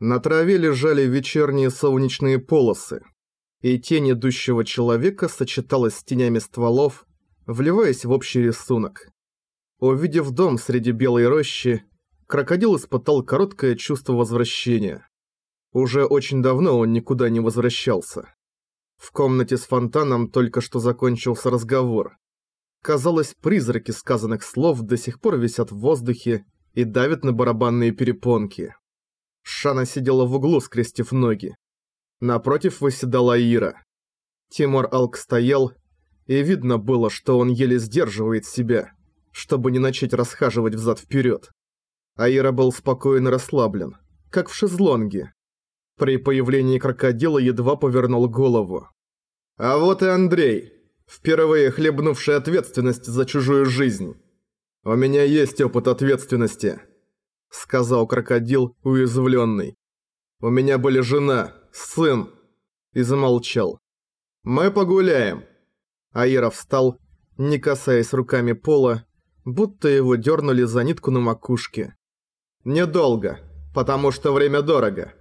На траве лежали вечерние солнечные полосы, и тень идущего человека сочеталась с тенями стволов, вливаясь в общий рисунок. Увидев дом среди белой рощи, крокодил испытал короткое чувство возвращения. Уже очень давно он никуда не возвращался. В комнате с фонтаном только что закончился разговор. Казалось, призраки сказанных слов до сих пор висят в воздухе и давят на барабанные перепонки. Шана сидела в углу, скрестив ноги. Напротив выседала Ира. Тимур Алк стоял, и видно было, что он еле сдерживает себя, чтобы не начать расхаживать взад-вперед. Аира был спокоен и расслаблен, как в шезлонге. При появлении крокодила едва повернул голову. «А вот и Андрей!» впервые хлебнувший ответственность за чужую жизнь. «У меня есть опыт ответственности», — сказал крокодил, уязвленный. «У меня были жена, сын», — и замолчал. «Мы погуляем». Аира встал, не касаясь руками пола, будто его дернули за нитку на макушке. «Недолго, потому что время дорого.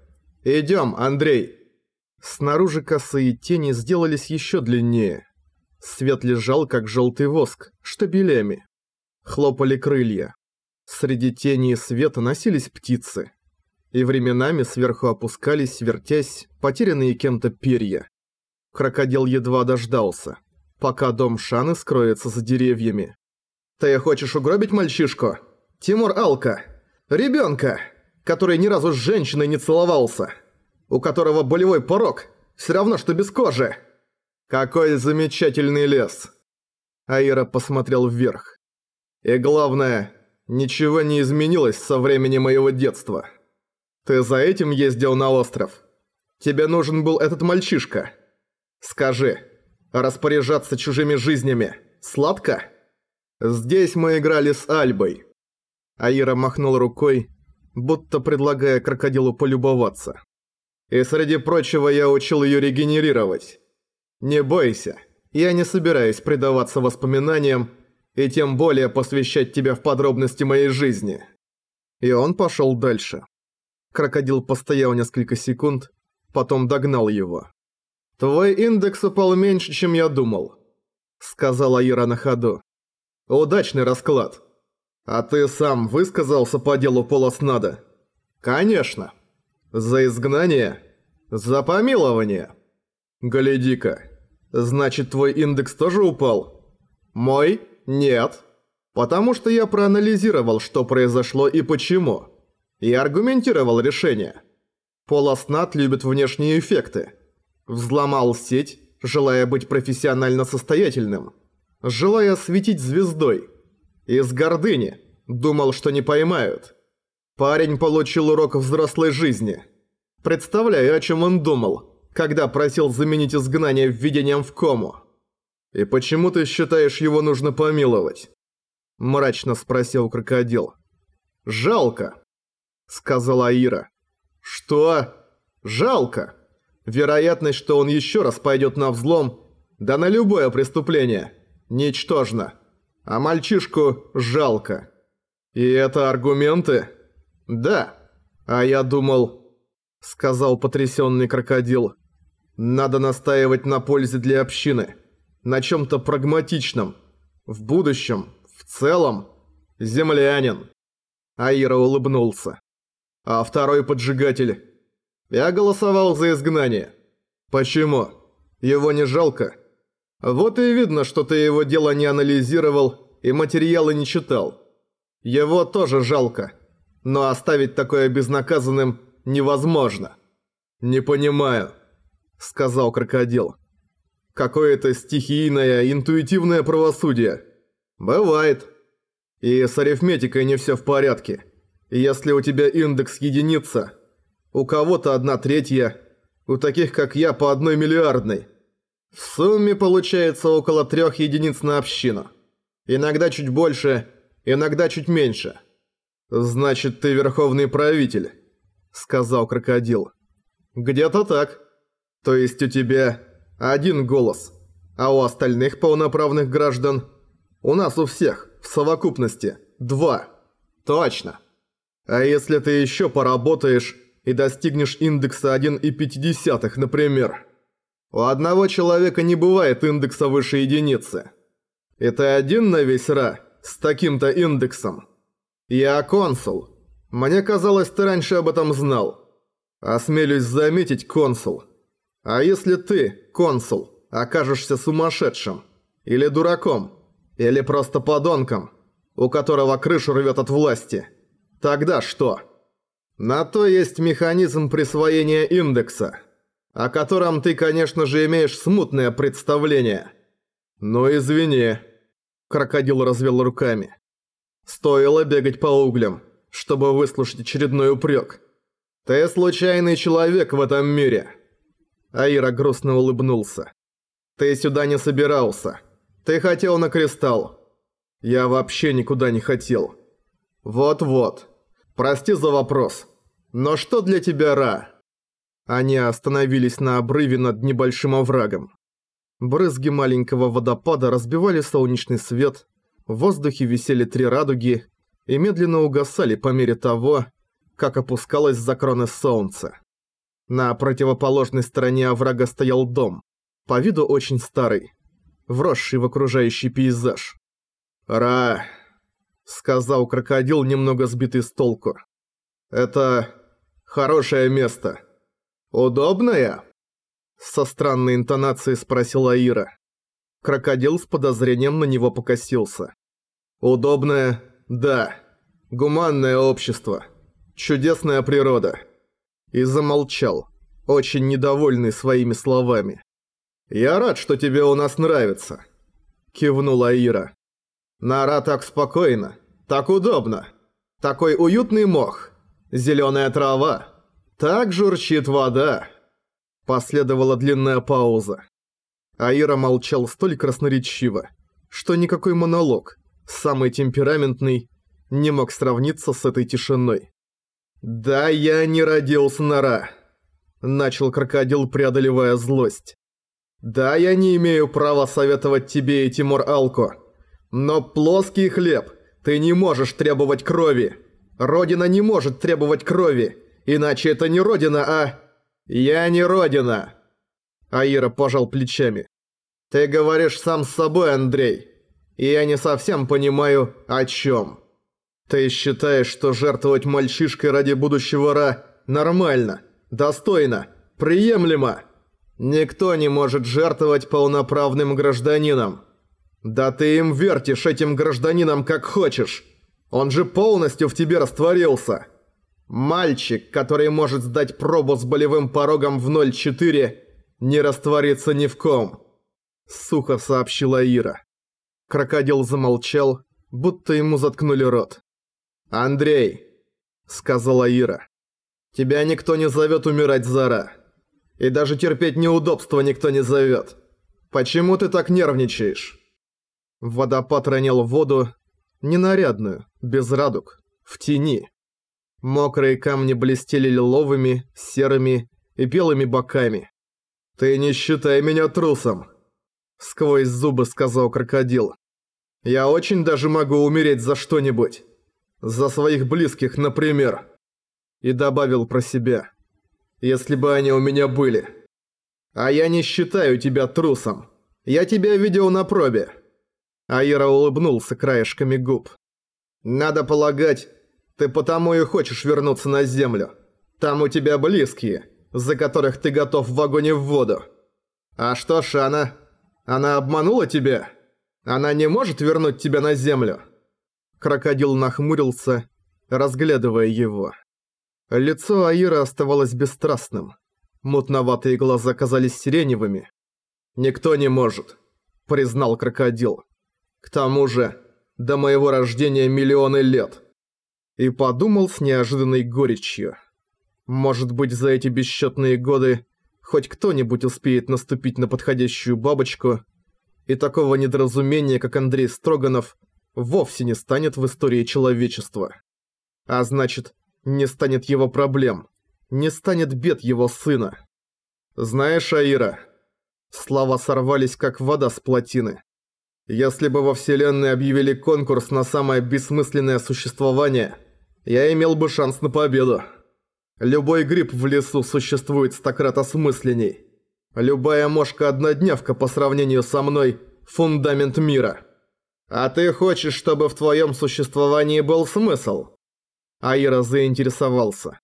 Идем, Андрей». Снаружи косые тени сделались еще длиннее. Свет лежал, как желтый воск, штабелями. Хлопали крылья. Среди тени и света носились птицы. И временами сверху опускались, вертясь, потерянные кем-то перья. Крокодил едва дождался, пока дом Шаны скроется за деревьями. «Ты хочешь угробить мальчишку? Тимур Алка! Ребенка, который ни разу с женщиной не целовался! У которого болевой порог, все равно, что без кожи!» «Какой замечательный лес!» Аира посмотрел вверх. «И главное, ничего не изменилось со времени моего детства. Ты за этим ездил на остров? Тебе нужен был этот мальчишка? Скажи, распоряжаться чужими жизнями сладко? Здесь мы играли с Альбой». Аира махнул рукой, будто предлагая крокодилу полюбоваться. «И среди прочего я учил ее регенерировать». «Не бойся, я не собираюсь предаваться воспоминаниям и тем более посвящать тебя в подробности моей жизни». И он пошел дальше. Крокодил постоял несколько секунд, потом догнал его. «Твой индекс упал меньше, чем я думал», — сказала Ира на ходу. «Удачный расклад. А ты сам высказался по делу полоснада?» «Конечно. За изгнание? За помилование?» «Гляди-ка, Значит, твой индекс тоже упал? Мой? Нет. Потому что я проанализировал, что произошло и почему. И аргументировал решение. Полоснат любит внешние эффекты. Взломал сеть, желая быть профессионально состоятельным. Желая светить звездой. Из гордыни. Думал, что не поймают. Парень получил урок взрослой жизни. Представляю, о чем он думал когда просил заменить изгнание введением в кому. И почему ты считаешь его нужно помиловать? Мрачно спросил крокодил. Жалко, сказала Ира. Что? Жалко. Вероятность, что он еще раз пойдет на взлом, да на любое преступление, ничтожна. А мальчишку жалко. И это аргументы? Да. А я думал, сказал потрясенный крокодил. Надо настаивать на пользе для общины. На чем-то прагматичном. В будущем, в целом. Землянин. Аира улыбнулся. А второй поджигатель. Я голосовал за изгнание. Почему? Его не жалко? Вот и видно, что ты его дело не анализировал и материалы не читал. Его тоже жалко. Но оставить такое безнаказанным невозможно. Не понимаю сказал крокодил. Какое-то стихийное, интуитивное правосудие. Бывает. И с арифметикой не все в порядке. Если у тебя индекс единица, у кого-то одна третья, у таких как я по одной миллиардной. В сумме получается около трех единиц на общину. Иногда чуть больше, иногда чуть меньше. «Значит, ты верховный правитель», — сказал крокодил. «Где-то так». То есть у тебя один голос, а у остальных полноправных граждан у нас у всех в совокупности два. Точно. А если ты еще поработаешь, и достигнешь индекса 1,5, например. У одного человека не бывает индекса выше единицы. И ты один на весь Ра с таким-то индексом. Я консул. Мне казалось, ты раньше об этом знал. Осмелюсь заметить, консул. А если ты, консул, окажешься сумасшедшим? Или дураком? Или просто подонком, у которого крышу рвет от власти? Тогда что? На то есть механизм присвоения индекса, о котором ты, конечно же, имеешь смутное представление. Но извини. Крокодил развел руками. Стоило бегать по углям, чтобы выслушать очередной упрек. Ты случайный человек в этом мире. Аира грустно улыбнулся. Ты сюда не собирался. Ты хотел на кристалл. Я вообще никуда не хотел. Вот-вот. Прости за вопрос. Но что для тебя Ра? Они остановились на обрыве над небольшим оврагом. Брызги маленького водопада разбивали солнечный свет, в воздухе висели три радуги и медленно угасали по мере того, как опускалось за кроны солнца. На противоположной стороне оврага стоял дом, по виду очень старый, вросший в окружающий пейзаж. «Ра!» — сказал крокодил, немного сбитый с толку. «Это хорошее место. Удобное?» Со странной интонацией спросила Ира. Крокодил с подозрением на него покосился. «Удобное? Да. Гуманное общество. Чудесная природа». И замолчал, очень недовольный своими словами. «Я рад, что тебе у нас нравится», – кивнула Ира. «Нора так спокойно, так удобно, такой уютный мох, зеленая трава, так журчит вода». Последовала длинная пауза. Аира молчал столь красноречиво, что никакой монолог, самый темпераментный, не мог сравниться с этой тишиной. «Да я не родился нора», – начал крокодил, преодолевая злость. «Да, я не имею права советовать тебе и Тимур Алко. Но плоский хлеб, ты не можешь требовать крови. Родина не может требовать крови, иначе это не Родина, а... Я не Родина!» Аира пожал плечами. «Ты говоришь сам с собой, Андрей, и я не совсем понимаю, о чем. Ты считаешь, что жертвовать мальчишкой ради будущего Ра нормально, достойно, приемлемо?» Никто не может жертвовать полноправным гражданином. Да ты им вертишь этим гражданином как хочешь. Он же полностью в тебе растворился. Мальчик, который может сдать пробу с болевым порогом в 0,4, не растворится ни в ком. Сухо сообщила Ира. Крокодил замолчал, будто ему заткнули рот. «Андрей», — сказала Ира, — «тебя никто не зовет умирать зара. И даже терпеть неудобства никто не зовет. Почему ты так нервничаешь?» Водопад ронял воду, ненарядную, без радуг, в тени. Мокрые камни блестели лиловыми, серыми и белыми боками. «Ты не считай меня трусом!» Сквозь зубы сказал крокодил. «Я очень даже могу умереть за что-нибудь. За своих близких, например». И добавил про себя если бы они у меня были. А я не считаю тебя трусом. Я тебя видел на пробе». Аира улыбнулся краешками губ. «Надо полагать, ты потому и хочешь вернуться на землю. Там у тебя близкие, за которых ты готов в вагоне в воду. А что Шана? Она обманула тебя? Она не может вернуть тебя на землю?» Крокодил нахмурился, разглядывая его. Лицо Аира оставалось бесстрастным. Мутноватые глаза казались сиреневыми. «Никто не может», — признал крокодил. «К тому же, до моего рождения миллионы лет». И подумал с неожиданной горечью. Может быть, за эти бесчетные годы хоть кто-нибудь успеет наступить на подходящую бабочку, и такого недоразумения, как Андрей Строганов, вовсе не станет в истории человечества. А значит, не станет его проблем. Не станет бед его сына. Знаешь, Аира, слова сорвались как вода с плотины. Если бы во вселенной объявили конкурс на самое бессмысленное существование, я имел бы шанс на победу. Любой гриб в лесу существует стократ осмысленней. Любая мошка-однодневка по сравнению со мной – фундамент мира. А ты хочешь, чтобы в твоем существовании был смысл?» Аира заинтересовался.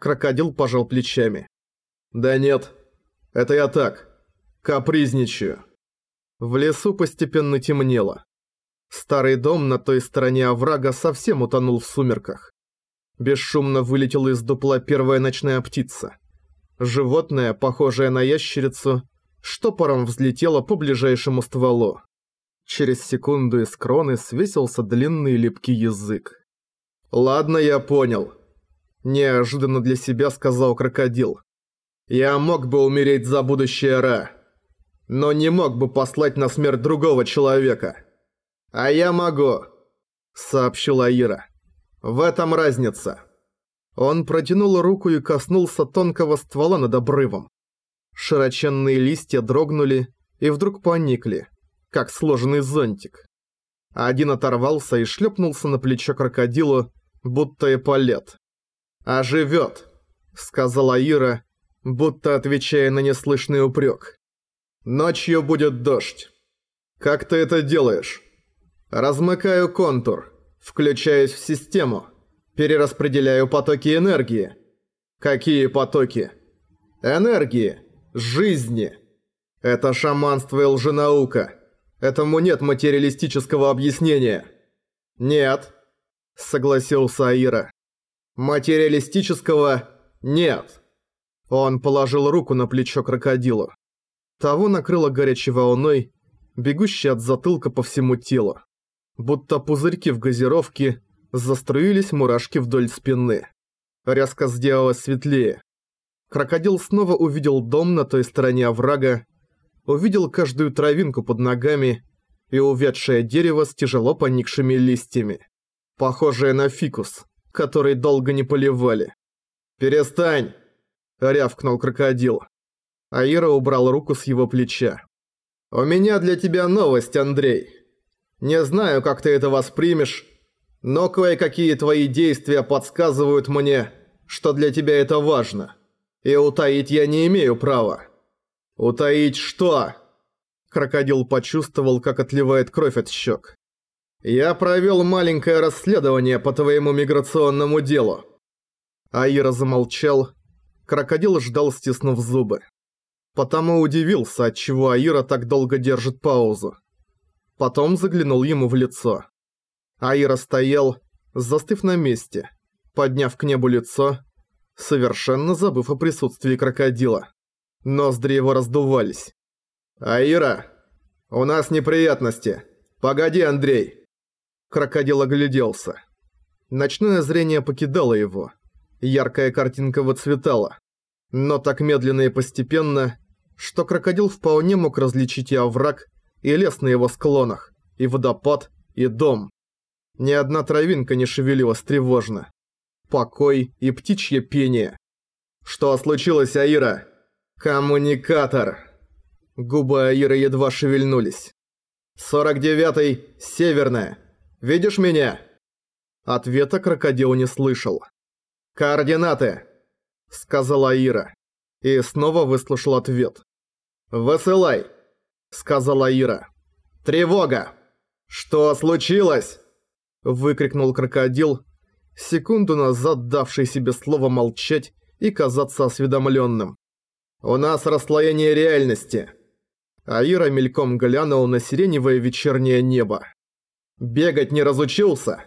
Крокодил пожал плечами. «Да нет, это я так, капризничаю». В лесу постепенно темнело. Старый дом на той стороне оврага совсем утонул в сумерках. Бесшумно вылетела из дупла первая ночная птица. Животное, похожее на ящерицу, штопором взлетело по ближайшему стволу. Через секунду из кроны свесился длинный липкий язык. «Ладно, я понял», – неожиданно для себя сказал крокодил. «Я мог бы умереть за будущее Ра, но не мог бы послать на смерть другого человека». «А я могу», – сообщила Ира. В этом разница. Он протянул руку и коснулся тонкого ствола над обрывом. Широченные листья дрогнули и вдруг поникли, как сложенный зонтик. Один оторвался и шлепнулся на плечо крокодилу, будто эполет. «Оживет», — сказала Ира, будто отвечая на неслышный упрек. «Ночью будет дождь. Как ты это делаешь?» «Размыкаю контур. Включаюсь в систему. Перераспределяю потоки энергии. Какие потоки? Энергии. Жизни. Это шаманство и лженаука. Этому нет материалистического объяснения. Нет. Согласился Аира. Материалистического нет. Он положил руку на плечо крокодилу. Того накрыло горячей волной, бегущей от затылка по всему телу будто пузырьки в газировке, заструились мурашки вдоль спины. Рязко сделалось светлее. Крокодил снова увидел дом на той стороне оврага, увидел каждую травинку под ногами и увядшее дерево с тяжело поникшими листьями, похожее на фикус, который долго не поливали. «Перестань!» – рявкнул крокодил. Аира убрал руку с его плеча. «У меня для тебя новость, Андрей!» Не знаю, как ты это воспримешь, но кое-какие твои действия подсказывают мне, что для тебя это важно. И утаить я не имею права. Утаить что? Крокодил почувствовал, как отливает кровь от щек. Я провел маленькое расследование по твоему миграционному делу. Аира замолчал. Крокодил ждал, стиснув зубы. Потому удивился, отчего Аира так долго держит паузу. Потом заглянул ему в лицо. Аира стоял, застыв на месте, подняв к небу лицо, совершенно забыв о присутствии крокодила. Ноздри его раздувались. «Аира, у нас неприятности. Погоди, Андрей!» Крокодил огляделся. Ночное зрение покидало его. Яркая картинка выцветала. Но так медленно и постепенно, что крокодил вполне мог различить и овраг, и лес на его склонах, и водопад, и дом. Ни одна травинка не шевелилась тревожно. Покой и птичье пение. «Что случилось, Аира?» «Коммуникатор!» Губы Аира едва шевельнулись. «Сорок девятый, северная. Видишь меня?» Ответа крокодил не слышал. «Координаты!» Сказала Аира. И снова выслушал ответ. «Высылай!» — сказала Ира. «Тревога! Что случилось?» — выкрикнул крокодил, секунду назад давший себе слово молчать и казаться осведомленным. «У нас расслоение реальности!» Аира мельком глянул на сиреневое вечернее небо. «Бегать не разучился?»